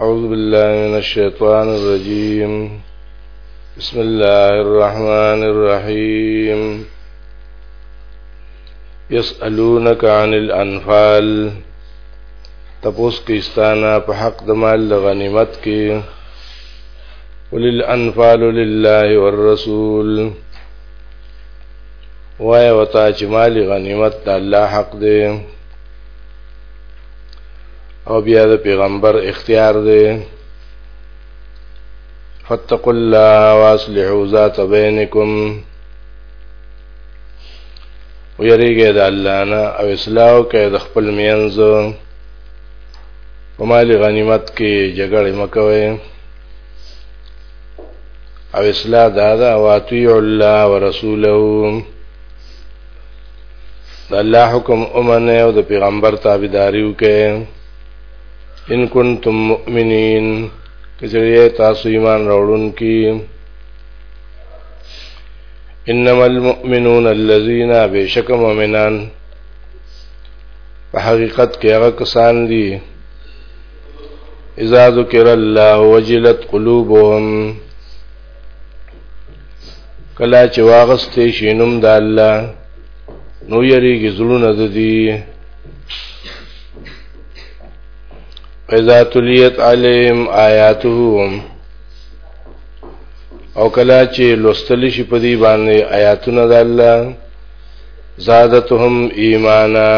أعوذ بالله من الشيطان الرجيم بسم الله الرحمن الرحيم يسألونك عن الأنفال تبوس كيستانا بحق دمال لغنمتك مال وللانفال لله والرسول وای مال غنمت الله حق دمال او بیا د پیغمبر اختیار دی فاتقوا الله واصلحوا ذات بینکم ویریږئ د الله نه او اصلاح کوئ د خپل مینځ په مال غنیمت کې جګړه مکوئ او اصلاح دادا واتیع الله ورسوله د الله حکم اومنه او د پیغمبر تابعداري وکړي ان کنتم مؤمنین کجریه تاسو ایمان راوړون کی انما المؤمنون الذين بشک مؤمنان په حقیقت کې هغه کسان دي اذا ذکر الله وجلت قلوبهم کلا چې واغستې شي نوم د الله نو یریږي زړونه د دې فإذا تليت عليهم آياتهم او کلا چې لوستل شي په دې باندې آیاتونه د الله زادتهم ایمانا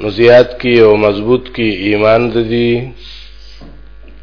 نو زیات کی او مضبوط کی ایمان د دې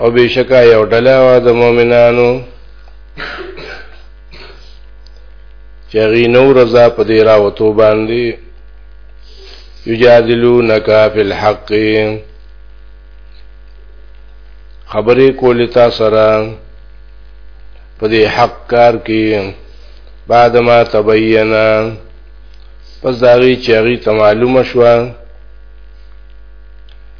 او بشکا یو ډله وا د مؤمنانو چې غي نو رضا په دې راوتو باندې یجادلونک فی الحق خبرې کولې تا سره په دې حق کار کې بعد ما تبینا پس داغي چاغي ته معلومه شوه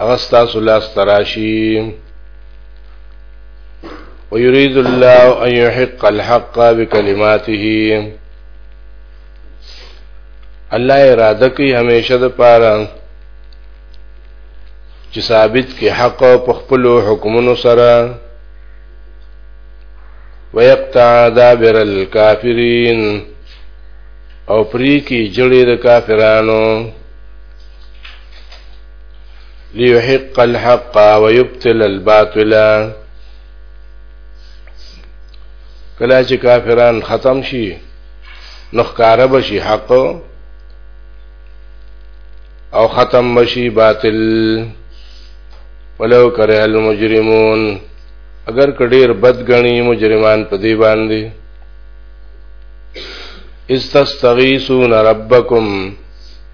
هغه ستاسو لاس تراشي ويريد الله ان يحق الحق بكلماته الله اراده کوي همیشه د پاره چې ثابت کې حق په خپل حکمونو سره ويقطع دابر الكافرين او پری کی جړې د کافرانو ليحق الحق ويبطل الباطل کله چې کافران ختم شي نو ښکارا بشي حق او ختم بشي باطل ولو کرے المجرمون اگر کډیر بد غنی مجرمان په دی باندې استستغیثون ربکم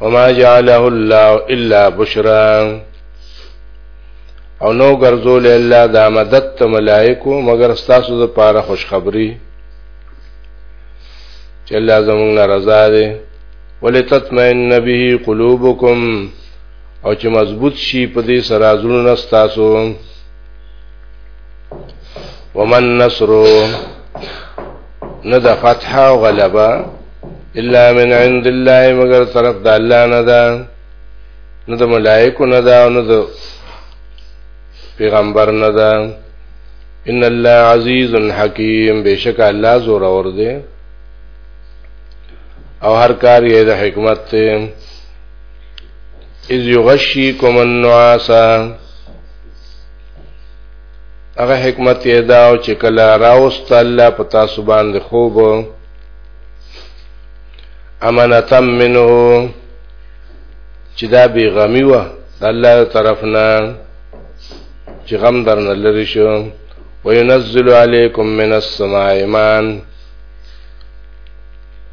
وما جعله الله الا بشرا او نو ګرځول الله د مدد ته ملائکو مگر تاسو د پاره خوشخبری چې الله زموږ ناراضه دي ولتطمئن به قلوبکم او چې مضبوط شي په دې سره زړونه تاسو ومن نصر نه د فتح او غلبه الا من عند الله مگر طرف د الله نه ده نه د ملائکو نه ده او نه د پیغمبر نه ده ان الله عزیز حکیم بشک الله زور اور دی او هر کار یې د حکمت ته اذ یغشیکم النعاس هغه حکمت یې دا چې کله راوست الله پتا سبحان خوب امانتا منه چې دا بی غمی و د الله طرفنا چې غم درنه لری شو وينزل عليكم من السماء ایمان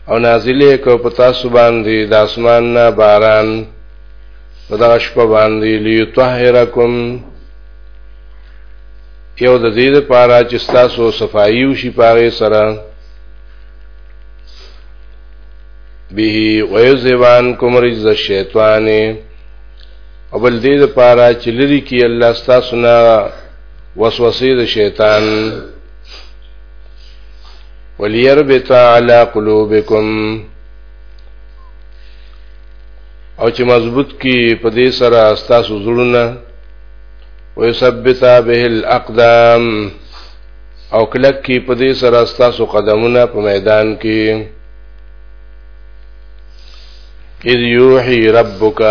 او نازلې کو پتا سبحان دی د اسمان نه باران په دغه شپه باندې ليطهرکم یو د دې لپاره چې تاسو صفایي وشي پاره سره به ويذبان کوم رز الشیطان اول دې لپاره چې لري کې الله ستاسو نه وسوسې د شیطان وليربط على قلوبكم او چې مضبوط کی په دې سره ستاسو زړونه ويثبت به الاقدام او کلک کی په دې سره تاسو قدمونه په میدان کې اذ یوحی ربک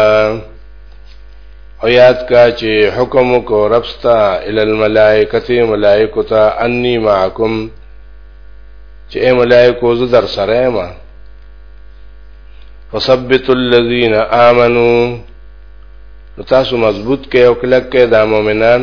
او یاد کا چې حکم کو ربستا ال الملائکه ملائکه تا انی معکم چې ملائکه ز در سره ما وثبت الذين امنوا تاسو مضبوط کې او کلک کې دا مؤمنان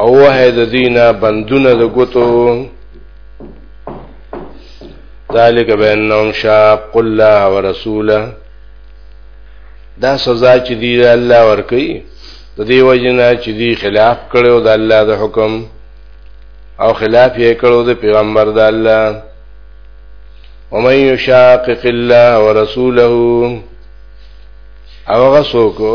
او وه د دینه بندونه د ګوتو ذالک بینهم شاق الله ورسوله دا سزا چې دی الله ورکي د دې وجنه چې دی خلاف کړو د الله د حکم او خلاف یې کړو د پیغمبر د الله ومن یشاقق الله ورسوله او غسوکو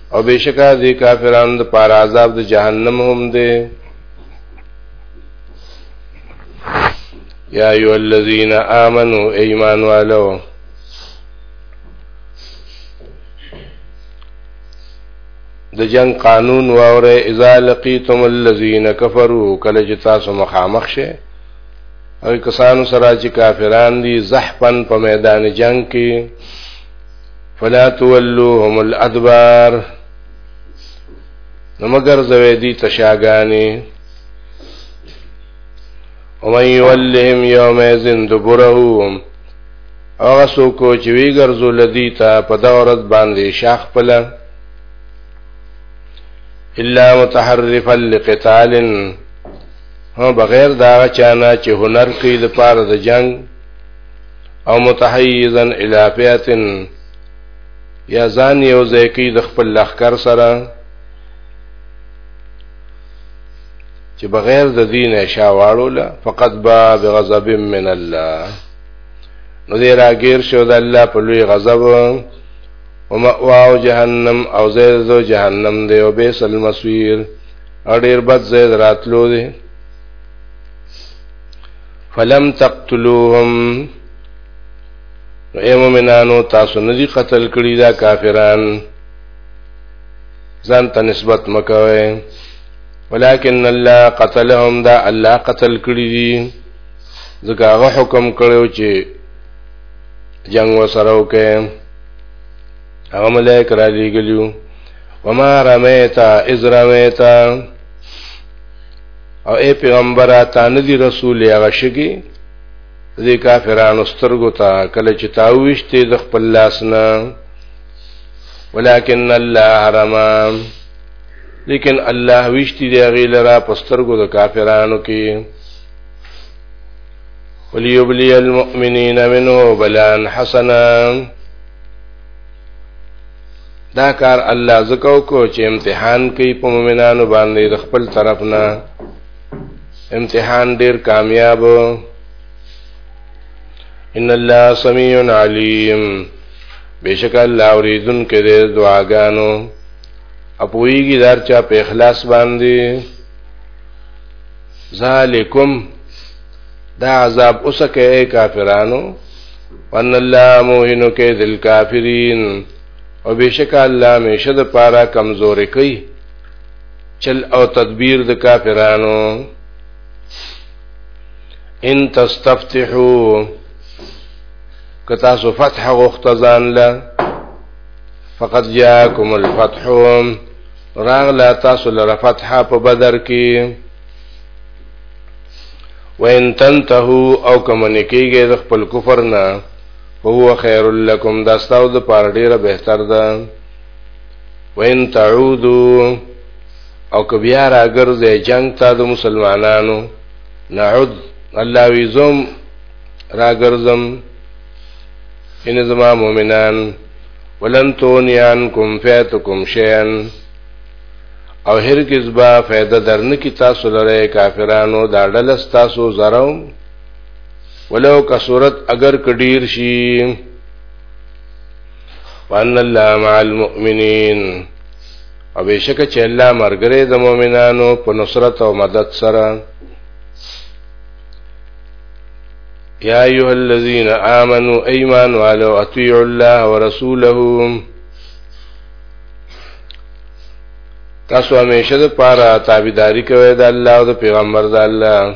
او بشکا دی کافرانو د پار عذاب د جهنم هم دی یا ایو الذین آمنو ایمان والو د جنگ قانون واوره اذا لقیتم الذین کفروا کله چې تاسو مخامخ شئ او کسانو سره چې کافران دي زحفن په میدان جنگ کې فلا تولوهم الادبار نو مگر زوی دی تشاګانی ومن يولهم يومئذ دبره هغه څوک چې وی ګرځو لدی ته په دا ورځ باندې شاخ پله الا متحرفا لقتال هو بغیر دا چانه چې هنر کوي د پاره د جنگ او متحیزا الی فئه یا ځان یو ځای کی د خپل لخر سره چې بغیر د دین شاواړو لا فقط با بغضب من الله نو دې راګیر شو د الله په لوی غضب او مأواو جهنم او زید جهنم دی او بیس المسویر او ډیر بد زید راتلو دی فلم تقتلوهم نو اے مومنانو تاسو نه دي قتل کړی دا کافران ځان ته نسبت مکوي ولكن الله قتلهم دا الله قتل کړی دي ځکه هغه حکم کړو چې جنگ وسره وکړي هغه ملائک را لېګلیو وما رمیتا اذ رمیتا او اے پیغمبره تا نه دی رسول هغه شګي دې کافرانو سترګو ته کله چې تا وښته د خپل لاس نه ولکن الله حرام لیکن الله وښتي دی هغه لرا پسترګو د کافرانو کې وليبلي المؤمنين منه بلان حسنا دا کار الله زکو کو چې امتحان کوي په مؤمنانو باندې د خپل طرف نه امتحان ډیر کامیاب ان الله سميع عليم بشک الله اوریدن کې د دعاګانو اپویږي دار چا په اخلاص باندې ذالکم دا عذاب اوسکه کافرانو وان الله موهنو کې ذل کافرین او بشک الله همیشه د پاره کمزورې کوي چل او تدبیر د کافرانو ان تستفتحو که تاسو فتح غوښته ځان له فقط جاءکم الفتح راغ لا تاسو لره فتح په بدر کې وان تنتهو او کمنکیږي د خپل کفر نه هو خیر لکم دا ستاسو د پاره ډیره بهتر ده وین تعودو او که بیا راګرځي جنگ ته د مسلمانانو نعود الله ویزم راګرځم ان زما مؤمنان ولن تونیانکم فیتکم شیئا او هرگز با فائدہ درنه کی تاسو لره کافرانو دا ډلس تاسو زرو ولو کثرت اگر کډیر شي وان الله مع المؤمنین او بشک چې الله مرګره د مؤمنانو په نصرت او مدد سره یا ایها الذین آمنو ایمان والو اطیعوا الله ورسوله تاسو همیشه د پاره تابعداري کوئ د الله او د پیغمبر د الله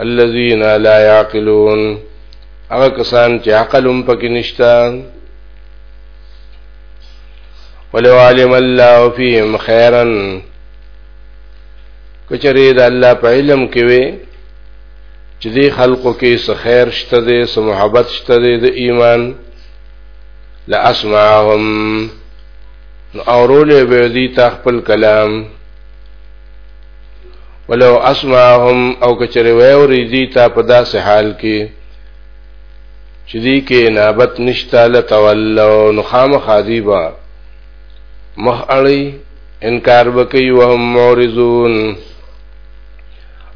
الذين لا يعقلون هغه کسان چې عقل هم پکې نشته ولو علم الله فيهم خيرا کچری د الله په علم کې وي چې دې خلقو کې څه خیر شته دې څه محبت شته دې د ایمان لا اسمعهم نو اورولې به دې تا خپل کلام ولو اسمعهم او کچره ووري دي تا په داسې حال کې چې دي کې نابت نشتا لتولو نو خامخ دي با مخ اړي انکار وکي وهم معرضون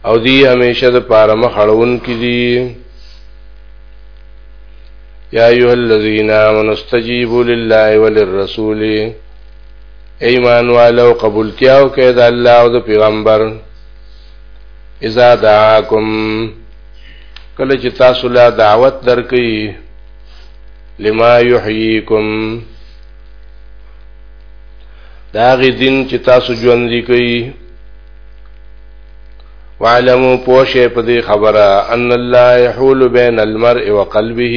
او دی همیشه د پاره مخ اړون کې دي یا ایها الذین آمنوا استجیبوا لله وللرسول ایمان والو قبولتیا او کید الله او د پیغمبر اذا دعاکم کله چې تاسو لا دعوت درکې لما یحییکم دا غي دین چې تاسو ژوند دي کوي وعلموا پوشه په دې خبره ان الله يحول بين المرء وقلبه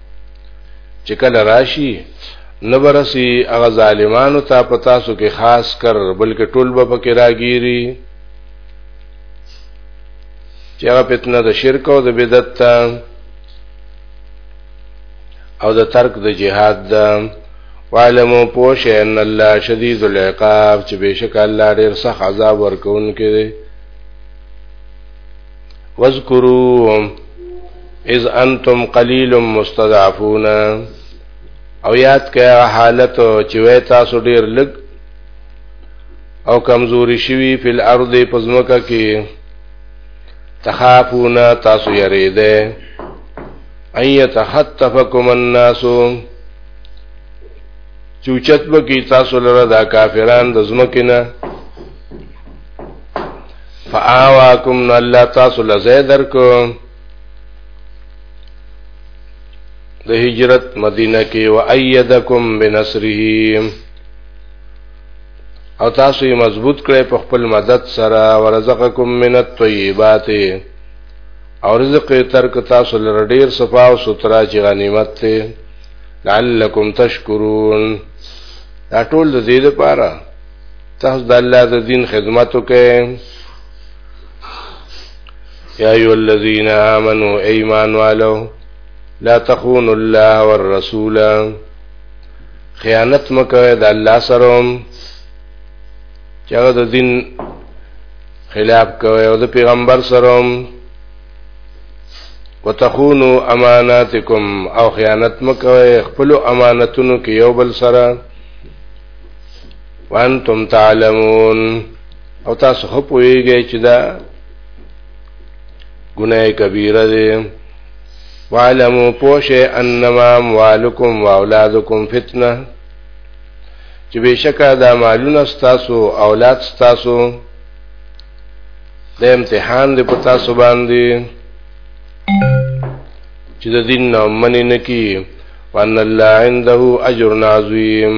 چې کله راشي نبرسي هغه ظالمانو ته په تاسو کې خاص کر بلکې ټول به پکې راګيري چې هغه فتنه د شرک او د بدعت ته او د ترک د جهاد ده وعلمو پوش ان الله شدید العقاب چې بشک الله ډیر سخت عذاب ورکون کړي واذکروا اذ انتم قلیل مستضعفون او یاد کړه حالت چې وې تاسو ډیر لګ او کمزوري شوي په الارض پزمکه کې تخافون تاسو یریده ایت حتفکم الناس چوچت بکی تاسو لره دا کافران د زمکه نه فآواکم نو الله تاسو لزه درکو د هجرت مدینه کې و ایدکم بنصره او تاسو یې مضبوط کړئ په خپل مدد سره ورزقکم من الطیبات او رزق یې ترک تاسو لر ډیر صفا او سترا چې غنیمت ته لعلکم تشکرون دا ټول د دې لپاره تاسو د الله د دین خدمت وکړئ یا ایو الذین آمنو ایمان والو لا تخون الله والرسول خیانت مکوئ د الله سره چاغه د دین خلاف کوئ او د پیغمبر سره وتخونو اماناتکم او خیانت مکوئ خپل امانتونو کې یو بل سره وانتم تعلمون او تاسو خو پوهیږئ چې دا ګناه کبیره ده وعلموا پوشه انما اموالکم واولادکم فتنه چې بشکا دا مالونه ستاسو اولاد ستاسو د امتحان د پتا سو باندې چې د دین نه مننه کی وان الله عنده اجر عظیم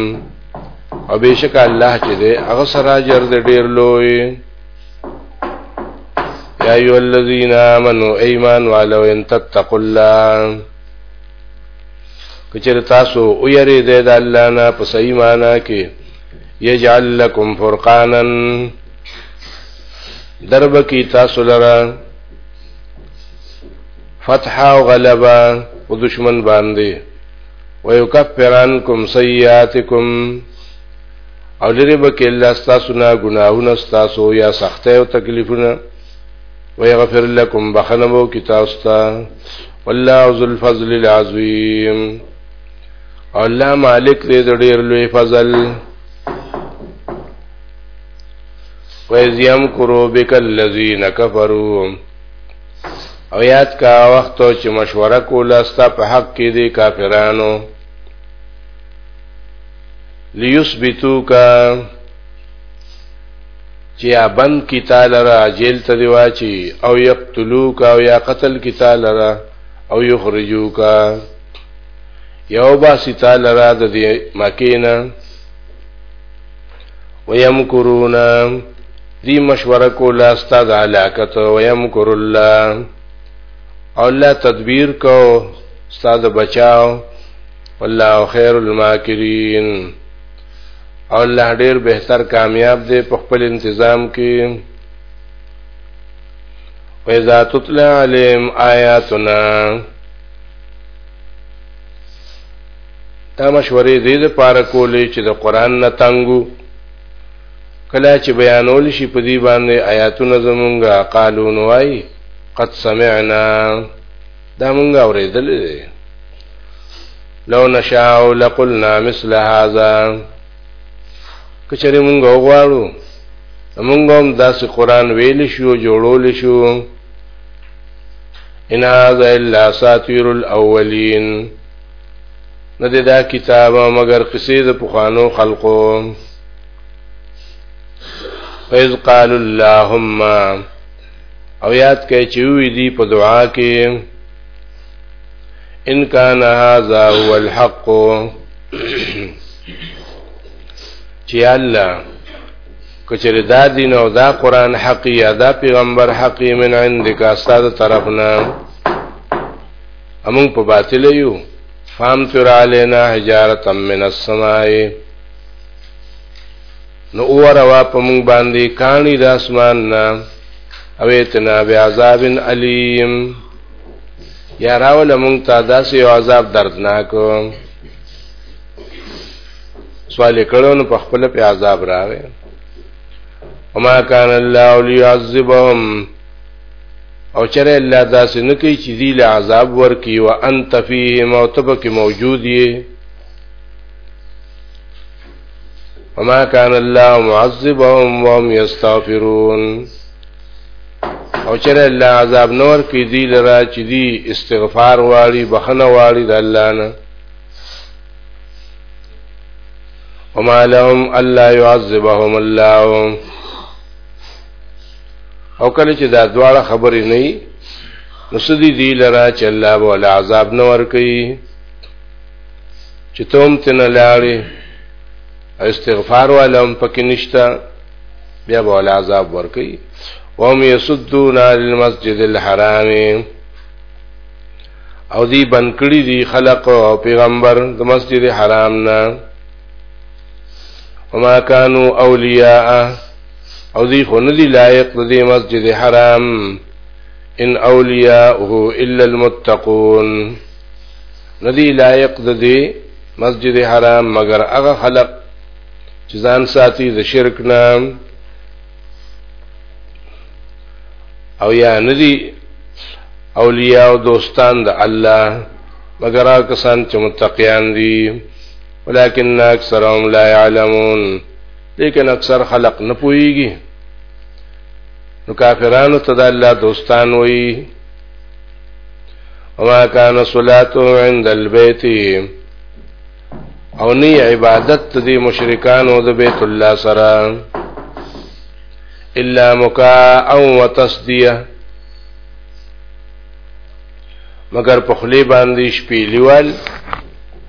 او بشک الله چې دې هغه سره اجر دې ډیر لوی یا ایو الذین آمنو ایمان والو ان تتقوا الله کچر تاسو او یری دې د الله نه په صحیح معنا کې یجعل لكم فرقانا درب کی تاسو لرا فتح او غلبا او دشمن باندې ويكفرانكم سيئاتكم او لري بکې الله تاسو نه ګناهونه تاسو یا سختۍ او تکلیفونه ويغفر لكم بخنبو کی تاسو ته والله ذو الفضل العظیم الله مالک دې ډېر لوی فضل وَإِذْ يَمْكُرُ بِكَ الَّذِينَ كَفَرُوا او یاد کا وخت چې مشوره کوله ستا په حق کې دي کافرانو ليثبتوک چې ابن کی تعالی را جیل ته دی واچي او یقتلوک او یا قتل کی تعالی را او یخرجوک یو با سی تعالی را د دې مکینه ويمكرون دی مشوره کولا استاد علاقت ويمكر الله او الله تدبیر کو استاد بچاو والله خير الماکرین او الله ډیر بهتر کامیاب دی په خپل انتظام کې وَإِذَا تُتْلَى عَلَيْهِمْ آيَاتُنَا دا مشورې دې د پاره کولې چې د قران نه تنګو کله چې بیانول شي په دې باندې آیاتونه زمونږه قالون وای قد سمعنا دا مونږه اورېدلې لو نشاء لقلنا مثل هذا کچره مونږ وغواړو مونږ هم داسې قران ویل شو جوړول شو ان هذا الا ساتیر الاولین نه دا کتاب مگر قصې د پخوانو خلقو فیض قال اللهم او یاد کړئ چې وی دی په دعا کې ان کان هاذا هو الحق چې الله کچره دا دین او دا قران حقی یا دا پیغمبر حقی من عندک استاد طرفنا امون په باطل یو فام تر علینا حجارت من السماء نو اور وا په مونږ باندې کانی د اسمان نه او اتنا بعذاب الیم یا راول مونږ ته داسې عذاب دردناک سوال کړو نو په خپل په عذاب راغی وما كان الله ليعذبهم او چرې الله داسې نه کوي چې دی له عذاب ورکی او انت فيه موتبه کې موجود یې وما كان الله معذبهم وهم يستغفرون او چرې الله عذاب نور کې دی لرا چې دی استغفار واړي بخنه واړي د الله نه وما لهم الله يعذبهم الله او کله چې دا دواړه خبرې نه وي نو سدي دی لرا چې الله به ولا عذاب نه ور کوي چې توم تن لاړې استغفار ولهم پکې نشتا بیا به ولا عذاب ور کوي وهم يسدون للمسجد الحرام او دی بنکړي دي خلق او پیغمبر د مسجد حرام نه وما كانوا اولیاء او دی خو ندی لایق د دې مسجد حرام ان اولیاءه الا المتقون ندی لایق د دې مسجد حرام مگر هغه خلق چې ځان ساتي د شرک نه او یا ندی اولیاء او دوستان د الله مگر هغه کسان چې متقیان دي ولكن اکثرهم لا يعلمون لیکن اکثر خلق نه پويږي نو کافرانو ته د الله دوستان وي وما كان صلاته عند البيت او نی عبادت دی مشرکانو د بیت الله سره الا مکا او وتصدیه مگر په خلی باندې شپې لیوال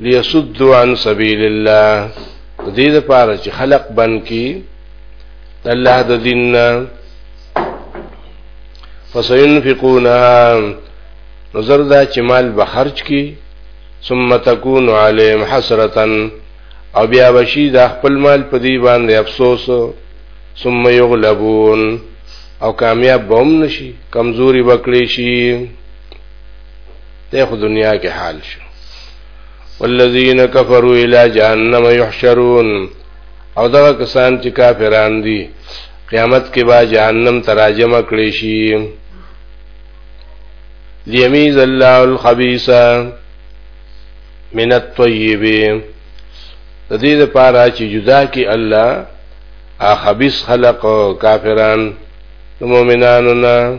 ليصدوا عن سبيل الله دې لپاره چې خلق بن کی الله د دین فسينفقونها نظر دا چې مال به خرج کی ثم تكون عليهم حسرتا او بیا بشي دا خپل مال په دی باندې افسوس ثم يغلبون او کامیاب بوم نشي کمزوري وکړي شي ته خو دنیا کې حال شو والذین کفروا الی جهنم یحشرون او دا کسان چې کافران دي قیامت کې با جهنم تراجم کړي شي لیمیز الله الخبیث من الطیب د دې لپاره چې جدا کې الله اخبیث خلق کافران مؤمنانو نه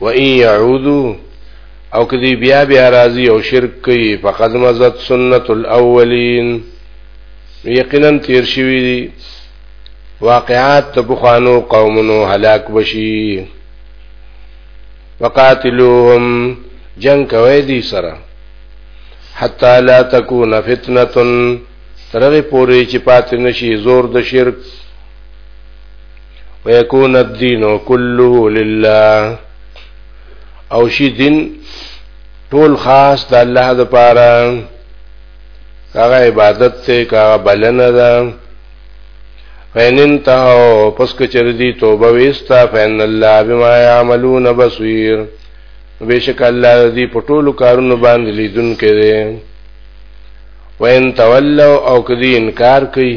و ان يعودو او کدی بیا بیا راضی او شرک کوي فقد مزت سنت الاولین یقینا تیر شوی دی واقعات ته بخوانو قومونو هلاک بشي وقاتلوهم جنگ کوي دي سره حتا لا تکون فتنه ترغه پوری چې پات نشي زور د شرک ويكون الدين كله لله او شي دین ټول خاص د الله د پاره هغه عبادت ته هغه بلنه ده فینن ته پس کچر دی توبه وستا فین الله بما يعملون بصير بشک الله دې په ټول کارونو باندې لیدون کړي وین تولوا او کدی انکار کوي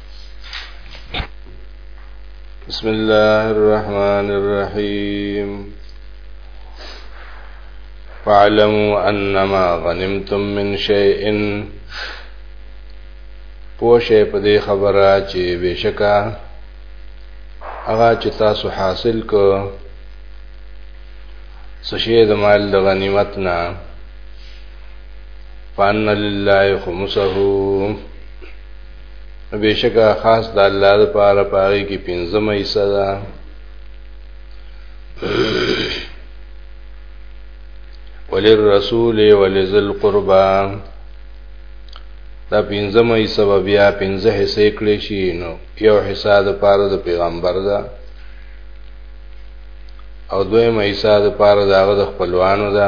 بسم الله الرحمن الرحيم فاعلموا انما غنمتم من شيء پوشه په دې خبره چې بشکا هغه چې تاسو حاصل کو سشي د مال د غنیمت نه فان لله خمسه بشکا خاص د الله لپاره پاره کې پنځمه حصہ ده وللرسول ولذل قربا دا پنځمه یې سبب یا پنځه حصے کړی شي نو یو حصہ د پاره د پیغمبر دا او دویمه حصہ د پاره د هغه د خپلوانو دا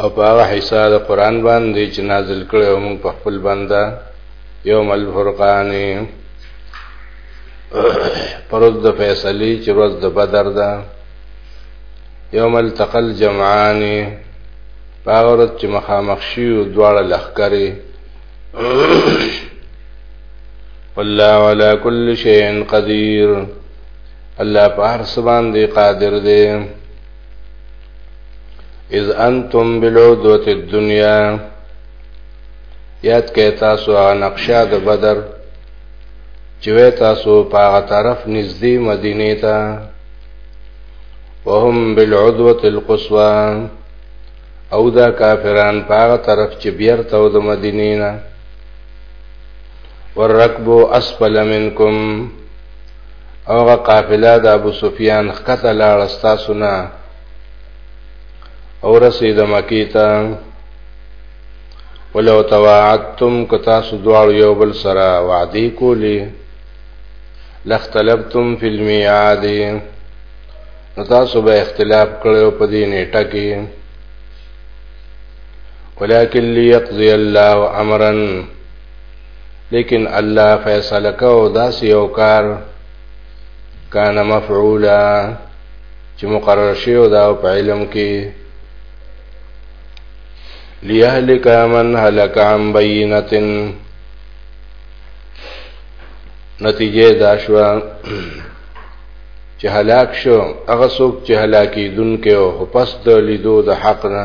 او په هغه حصہ د قران باندې چې نازل کړي او موږ په خپل بنده یوم الفرقان پرد د فیصله چې ورځ د بدر ده یوم التقل جمعان باورت چې مخامخ شي او دواړه لخرې والله على كل شيء قدير الله په هر څه باندې قادر دی اذ انتم بلعدوت الدنیا یاد کې تاسو هغه نقشه د بدر چې تاسو په هغه طرف نږدې مدینه ته وهم بالعدوه القصوى او دا کافران په هغه طرف چې بیرته د مدینې نه والركب اسفل منکم او هغه قافله د ابو سفیان ښکته لاړه ستاسو نه او رسید مکی ته ولو تواعدتم که تاسو دواړو یو بل سره وعده کولی لختلفتم فی المیعاد نو تاسو به اختلاف کړو په دې نیټه کې ولكن ليقضي الله امرا لیکن الله فیصله کو داس یو کار کان مفعولا چې مقرر شي او دا په علم کې ليهلك من هلك عن بينه نتیجه دا شو چې هلاک شو هغه څوک چې هلاکی دن کې او پس د لیدو د حق نه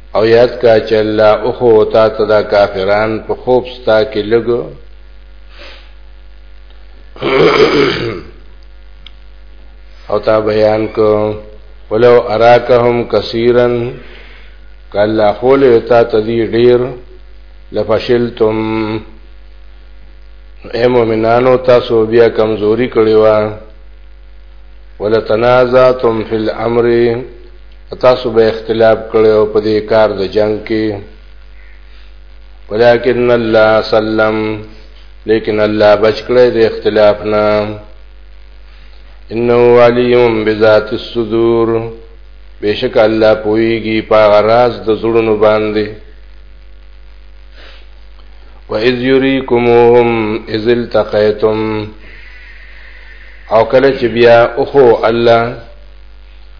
او یاد کا چې الله او خو تا ته دا کافران په خوب ستا کې لګو او تا بیان کو ولو اراکهم کثیرا کله خول تا تدی ډیر لفشلتم اے مومنانو تاسو بیا کمزوري کړی و ولتنازعتم فی الامر تاسو به اختلاف کړو په دې کار د جنگ کې ولكن الله سلم لیکن الله بچ کړی د اختلاف نه انه علیم بذات الصدور بشک الله پویږي په غراز د زړونو باندې وَإِذْ يُرِيكُمُهُمْ إِذِ الْتَقَيْتُمْ او کله چې بیا اوخو الله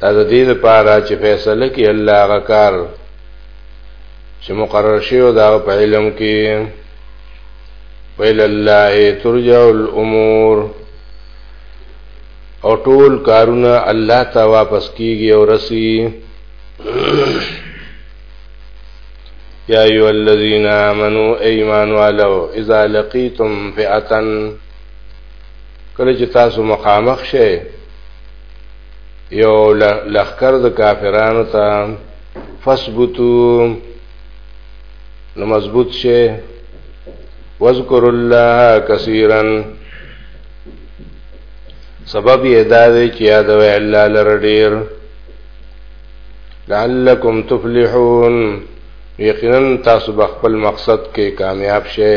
دا د دې لپاره چې فیصله کوي الله هغه کار چې مقرر شوی دا په علم کې ویل الله ترجع الامور او ټول کارونه الله ته واپس کیږي او رسی یا ایو الذین آمنو ایمان والو اذا لقیتم فئتن کله چې تاسو مخامخ شئ یو لخر د کافرانو ته فثبتو نو مضبوط شئ واذکر الله کثیرا سبب یې دا دی چې یاد وې الله لره ډیر لعلکم تفلحون یقینا تاسو به خپل مقصد کې کامیاب شئ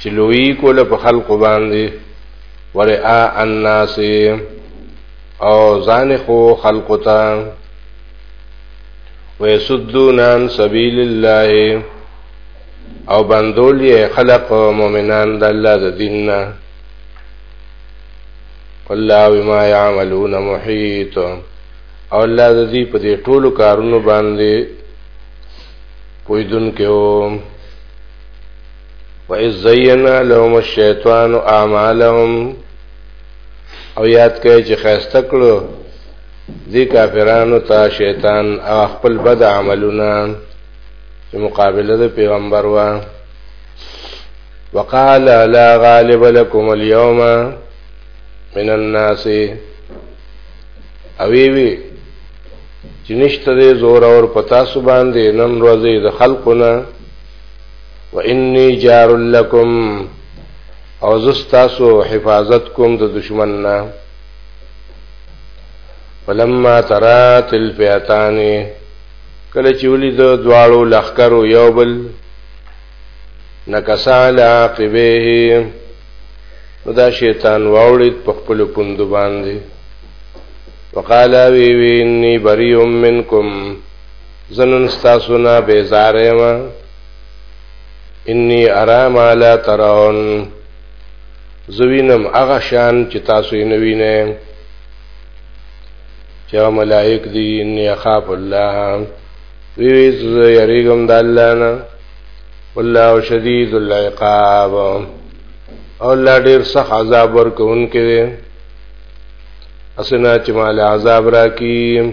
چې لوی کوله په خلق باندې ورعا الناس او ځان خو خلق ته ويسدون عن سبيل الله او بندول یې خلق مؤمنان د الله د دین نه والله بما يعملون محيط او الله د دې په دې ټولو کارونو باندې پویدون کې وَإِذْ زَيَّنَا لَهُمُ الشَّيْطَانُ أَعْمَالَهُمْ او یاد کړئ چې خاسته کړو دې کافرانو ته شیطان او خپل بد عملونه چې مقابله د پیغمبر و وقال لا غالب لكم اليوم من الناس اوی وی چې نشته زور اور پتا سو باندې نن ورځې د خلقونه واني جار لكم او زستاسو حفاظت کوم د دشمن نه فلما ترات الفئتان کله چې ولید دواړو لخرو یو بل نکسال عاقبه نو دا شیطان واوړید په خپل پوند باندې وقالا وی وی انی بری منکم زه نن ستاسو نه بیزاره یم انی ارا ما لا ترون زه وینم هغه شان چې تاسو یې نه وینئ چې هغه ملائک دي انی اخاف الله وی وی زه یریږم د الله نه والله شدید العقاب او الله ډیر سخت عذاب ورکوونکی دی اسنه چې مال عذاب راکې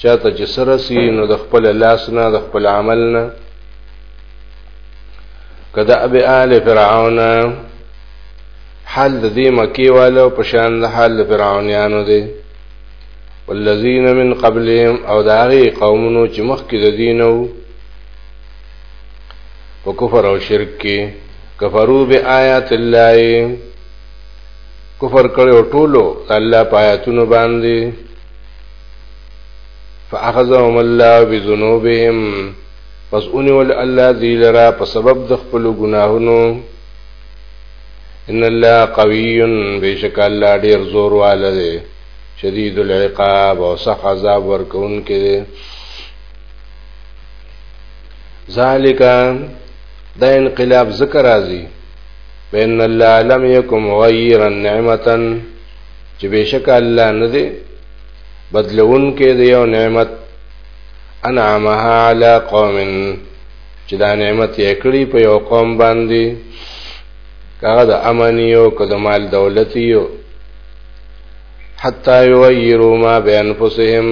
چاته چې سره سي نو د خپل لاس نه د خپل عمل نه کدا ابي آل فرعون حال د دې مکی والو په شان د حال د فرعونانو دی والذین من قبلهم او د هغه قومونو چې مخکې د دینو په کفر او شرک کې کفرو به آیات الله کفر کړو ټولو الله پایاتونو باندې فاخذهم الله بذنوبهم پس اونی ول الله ذی لرا په سبب د خپل ګناهونو ان الله قوی بیشک الله ډیر زور والده شدید العقاب او سخت عذاب ورکون کې ذالک دا انقلاب ذکر راځي بین الله لم یکم غیرا نعمتا چې بشک الله نه دی بدلون کې دی یو نعمت انعمها علی قوم چې دا نعمت یې کړی په یو قوم باندې کاغه د امن یو کده مال دولت یو حتا یغیروا ما بانفسهم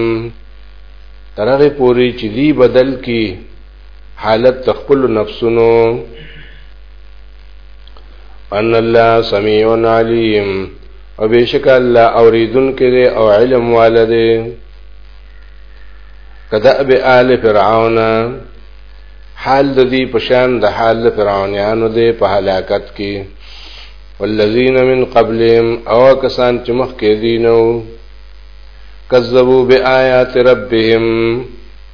ترغه پوری چې دی بدل کی حالت د خپل نفسونو ان الله سميع عليم او بشک الله اوریدون کړي او علم والده کدا به آل فرعون حال د دې پشان د حال فرعونانو دې په هلاکت کې والذین من قبلهم او کسان چې مخکې دینو کذبوا بیاات ربهم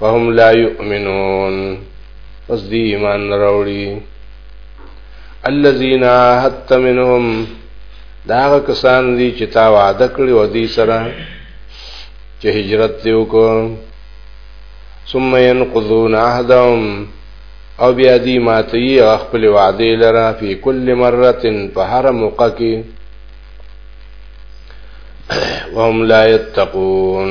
فهم لا يؤمنون پس دی ایمان نراوړي الذين حت منهم دا کسان دي چې تا وعده کړی و دي سره چې هجرت دی وکړو ثم ينقضون عهدهم او بیا دی ماتی خپل وعده لره فی کل مره په هر موقع کې وهم لا يتقون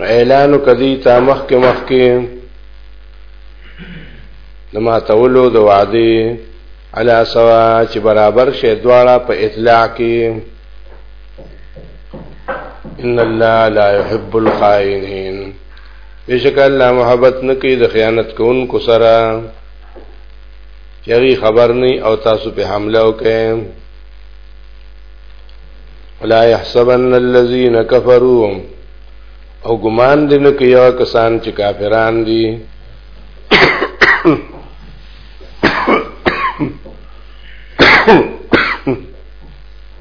اعلان کدی تا مخ کې مخ کې نما تولو د وعده علا سوا چې برابر شه دواړه په اطلاع کې ان الله لا يحب الخائنين بشک الله محبت نکي د خیانت کوونکو سره یوی خبر نه او تاسو په حمله وکئ ولا يحسبن الذين كفروا او ګمان دې نه کوي کسان چې کافران دي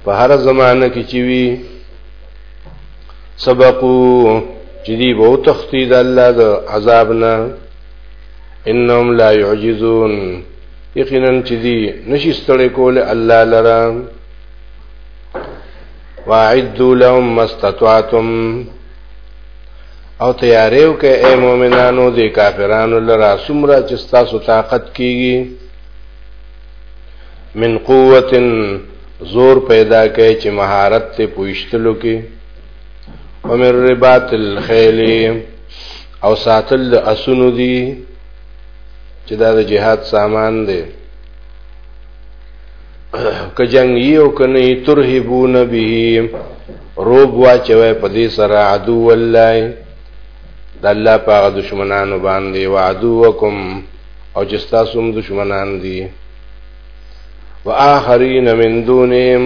په هر زمانه کې چې وي سبقو چې دی به تختی د الله د عذاب نه انهم لا يعجزون یقینا چې دی نشي ستړي کول الله لره واعدوا لهم ما استطعتم او تیاریو کې اے مؤمنانو دې کافرانو لرا سمرا چې تاسو طاقت کیږي من قوت زور پیدا کړي چې مهارت ته پوښتلو کې ومن رباط الخيل او ساتل د اسونو دي چې دا د جهاد سامان دی که جنگ یو کنه ترهبون به روب واچوي په دې سره عدو والله د الله په دشمنانو باندې وعدوکم او چې تاسو هم دشمنان دي واخرین من دونهم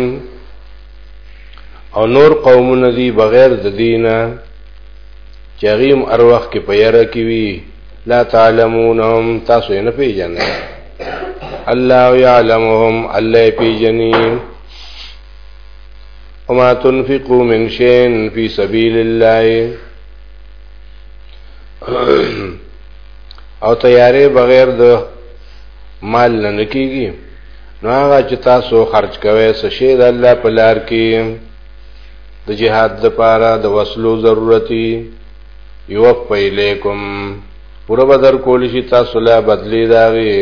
او نور قومونه دي بغیر د دینه چې هغوی هم هر وخت کې په یره کې وي لا تعلمونهم تاسو یې نه پیژنئ الله یعلمهم الله یې پیژني وما تنفقوا من شيء في سبيل الله او تیارې بغیر د مال نه نکېږي نو هغه چې تاسو خرج کوئ څه شی د الله په لار کې د جهاد د پاره د وسلو ضرورتي یوف پیلیکم پورا بدر کول شي تاسو لا بدلی داغي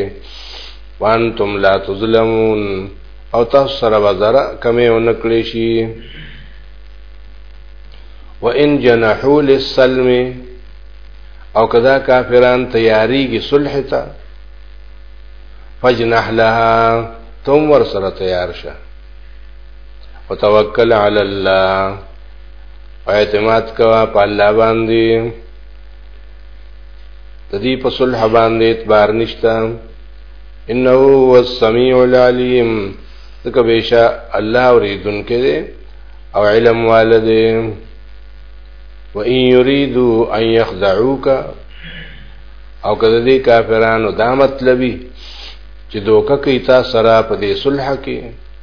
وانتم لا تظلمون او تاسو سره وزره کمې ونکړي شي وان جنحوا للسلم او کدا کافران تیاری کی صلح ته فجنح لها تم ور سره تیار شه او توکل علی الله اعتماد کوا په الله باندې تدی په صلح باندې اعتبار نشتا انه هو السميع العليم ځکه بهشا الله اوریدونکې دی او علم والده وان يريدوا ان يخدعوك او کله دې کافرانو دا مطلبي چې دوکه کوي تاسو سره په دې صلح کې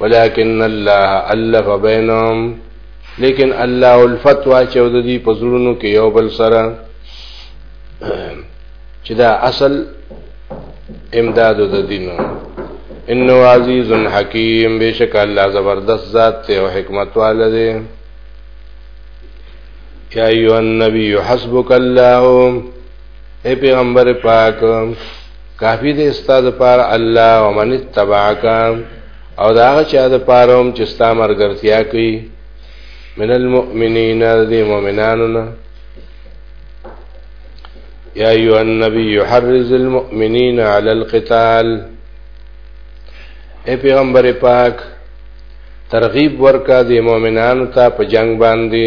ولكن الله الف بينهم لیکن الله الفتوا چې د دې پزړونو کې یو بل سره چې دا اصل امداد د دینو انه عزیز حکیم بشک الله زبردست ذات ته او حکمت والده یا ایو النبی حسبک الله اے پیغمبر پاک کافی دې استاد پر الله ومن تبعک او دا چا د پاروم چې ستا مرګرتیا کوي من المؤمنین ذی مؤمناننا یا ایو النبی یحرز المؤمنین علی القتال اے پیغمبر پاک ترغیب ورکا دی مؤمنانو ته په جنگ باندې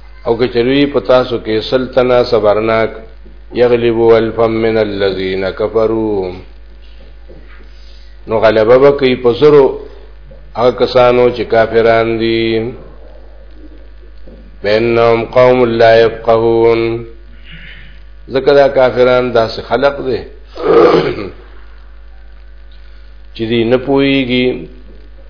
او که چروي په تاسو کې سلطنه صبرناک یغلب الف من الذين كفروا نو غلبه به کوي په زرو هغه کسانو چې کافران دي بینهم قوم لا يفقهون ځکه دا کافران داسې خلق دي چې دې نه پويږي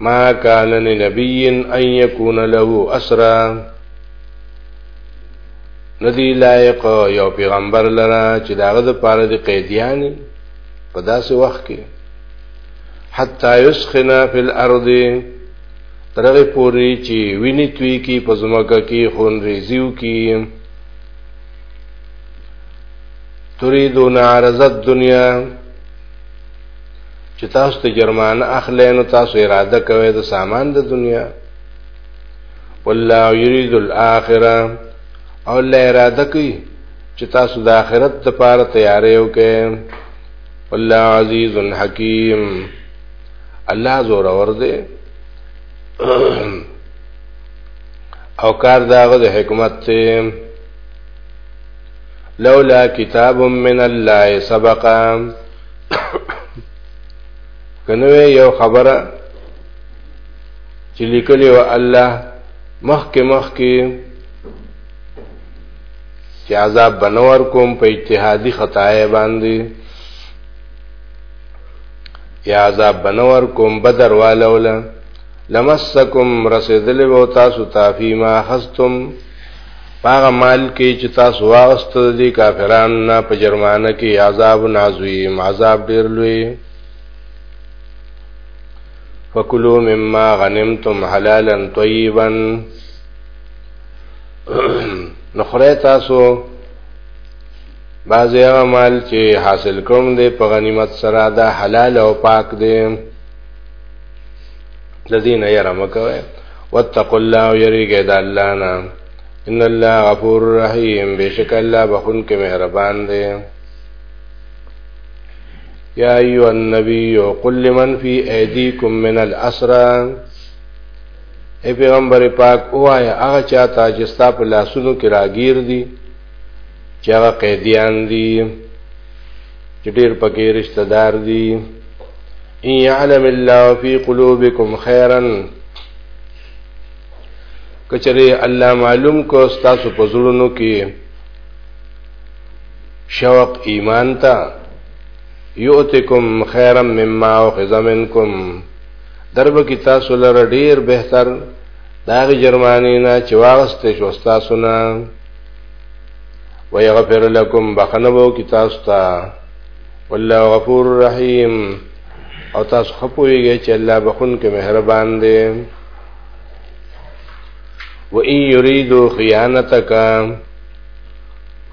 ما کان لنبی ان یکون له اسرا ندی لایق یو پیغمبر لره چې داغه د پاره د قیدیانی په داسې وخت کې حتا یسخنا فی الارض ترغه پوری چې ویني توی کی په زمکه کې خون ریزیو کی تريدون عرض الدنيا چې تاسو ته جرمانه اخلي نو تاسو اراده کوئ د سامان د دنیا والله یرید الاخره او الله اراده کوي چې تاسو د آخرت لپاره تیارې وکړئ والله عزیز حکیم الله زور اور دی او کار داغه د حکمت ته لولا کتاب من الله سبقا کنه یو خبره چې لیکلی و الله مخکې مخکې چې عذاب بنور کوم په اجتهادي خطای باندې یا عذاب بنور کوم بدر والولا لمسکم رسیدلی و تاسو تافی ما خستم هغه مال کې چې تاسو واغست دي کافرانو نه په جرمانه کې عذاب نازویم عذاب ډیر لوی فکلو مما غنمتم حلالا طیبا نخره تاسو بعضی هغه مال چې حاصل کوم دی په غنیمت سره دا حلال او پاک دی لذین یرمکوه واتقوا الله یریګه د الله نه ان الله غفور رحیم بشک الله بخون کې مهربان دی یا ایو النبی قل لمن فی ایدیکم من الاسرى ای پیغمبر پاک اوایا هغه چاته چې ستا په لاسونو کې راګیر دي چې هغه قیدیان دي چې ډېر پکې رشتہ دار دي ان يعلم الله في قلوبكم خيرا کچره الله معلوم کو تاسو په زړونو کې شوق ایمان ته یؤتکم خیرا مما اخذ منکم درب کی تاسو لره ډیر بهتر داغه جرمانینا چې واغسته شو تاسو نه ويغفر لكم بخنبو کی تاسو ته والله غفور رحیم او تاسو خپويږئ چې الله بخون کې مهربان دی و ان یریدو خیانتک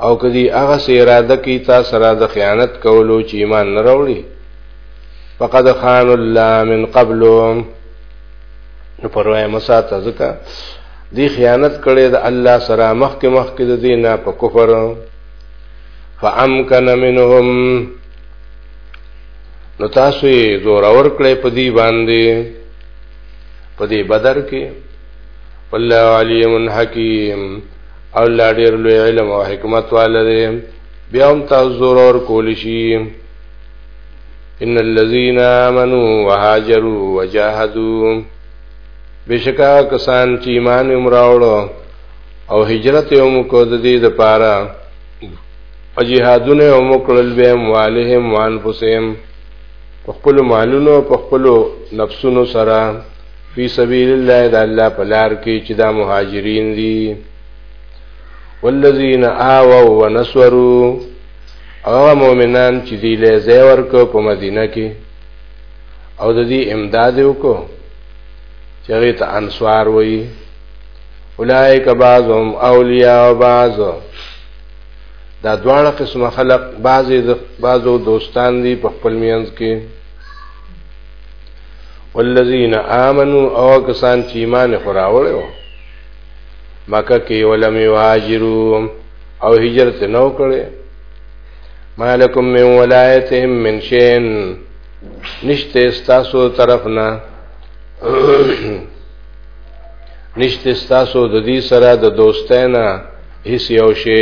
او کدی هغه سي اراده کی تا سره د خیانت کولو چې ایمان نه راوړي فقد خان الله من قبل نو پروايي مساته ځکه دی خیانت کړی د الله سره مخکې مخکې د دې نه په کفر فامکن منهم نو تاسو یې زور اور کړی په دې باندې په دې بدر کې والله علیم حکیم او الله ډېر لوی علم او حکمت والده بیا هم تاسو زور اور کول شي ان الذين امنوا وهاجروا وجاهدوا بشکا کسان چې ایمان یې مراوړو او هجرت یې وکړو د دې لپاره او جهادونه یې وکړل به اموالهم وانفسهم په خپل مالونو په خپل نفسونو سره فی سبیل الله د الله په لار کې چې دا مهاجرین دي والذین آووا ونصروا هغه مؤمنان چې دی له زیور کو په مدینه کې او د دې امداد وکړو چې هغه ته انصار وایي اولائک بعضهم اولیاء بعض دا دواړه قسم خلق بعضی د بعضو دوستان دي په خپل مینځ کې والذین آمنو او کسان چې ایمان خوراوړ او مکه کې ولم یواجرو او هجرت نو کړي مالکم من ولایتهم من شین نشته استاسو طرف نه نشته استاسو د دې سره د دوستانه هیڅ یو شی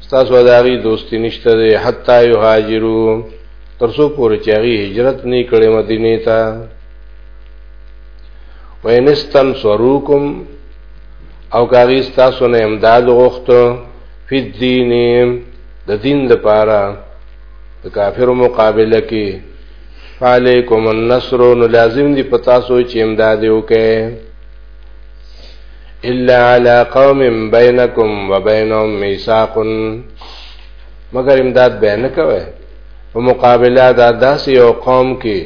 استاسو داغي دوستی نشته دی حتا یو هاجرو ترسو پورې چې هغه هجرت نه کړي مدینه ته وینستن سوروکم او کاغی استاسو نه امداد غوښتو فی الدین د دین لپاره د کافر مقابله کې علیکم النصر نو لازم دی پتا سو چې امداد وکې الا علی قوم بینکم وبینهم میثاق مگر امداد بین کوي په مقابله دا داسې یو قوم کې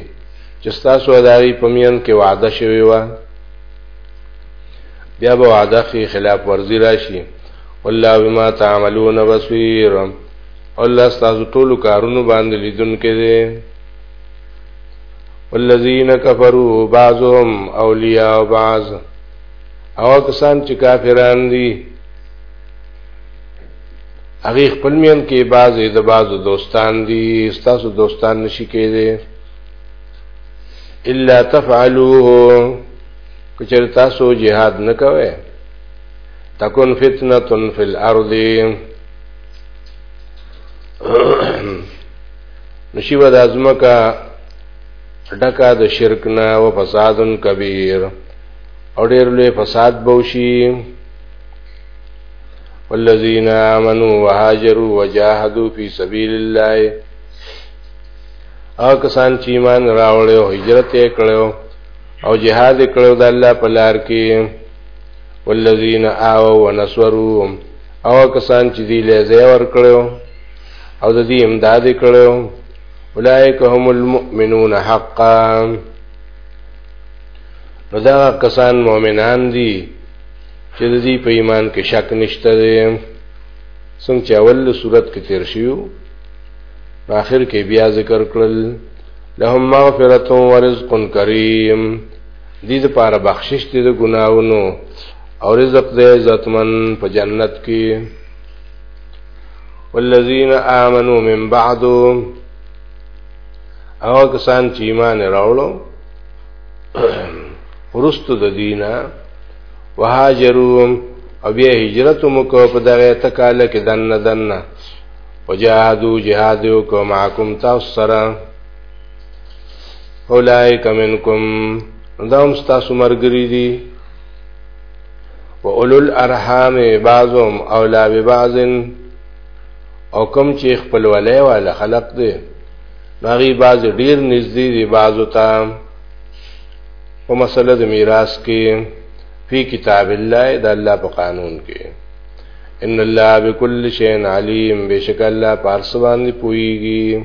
چې تاسو اداري پمین کې وعده شوی و بیا به وعده کې خلاف ورزي راشي والله بما تعملون بصير الله ستاسو ټول کارونو باندې لیدونکي دي والذین کفروا بعضهم اولیاء بعض او کسان چې کافران دي هغه خپل مین کې بعضې د بعضو دوستان دي ستاسو دوستان نشي کېدي الا تفعلوه کچر تاسو جهاد نکوي تکون فتنه فی الارض نشي به د ازمکه ډکه د شرک نه او فسادن کبیر او ډېر لوی فساد بوشي والذین آمنوا وهاجروا وجاهدوا فی سبیل الله او کسان چې ایمان راوړل او هجرت یې کړو او جهاد کړو د الله په لار کې والذین آووا ونصروا او کسان چې دی له ځای ور کړو او د دې امداد کړو اولئک هم المؤمنون حقا نو دا کسان مؤمنان دي چې د دې په ایمان کې شک نشته دی څنګه چې اول صورت کې تیر شیو په آخر کې بیا ذکر کړل لهم مغفرت و رزق کریم دې لپاره بخشش دې د ګناونو او رزق دې عزتمن په جنت کې والذین آمنوا من بعد او کسان چې ایمان راوړو ورستو د دینه وهاجروا او بیا هجرت مکو په دغه تکاله کې دنه دنه وجاهدوا جهاد وکړو معکم تاسو سره اولائک منکم دا هم ستاسو مرګری دي و اولو الارحام بعضهم اولا ببعض او کم چې خپل ولای والا خلق دی ناغي بعض ډیر نږدې دی بعضو ته په مسله د میراث کې فی کتاب الله د الله په قانون کې ان الله بكل شيء عليم بشک الله پارس باندې پويږي